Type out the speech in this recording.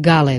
Galeb.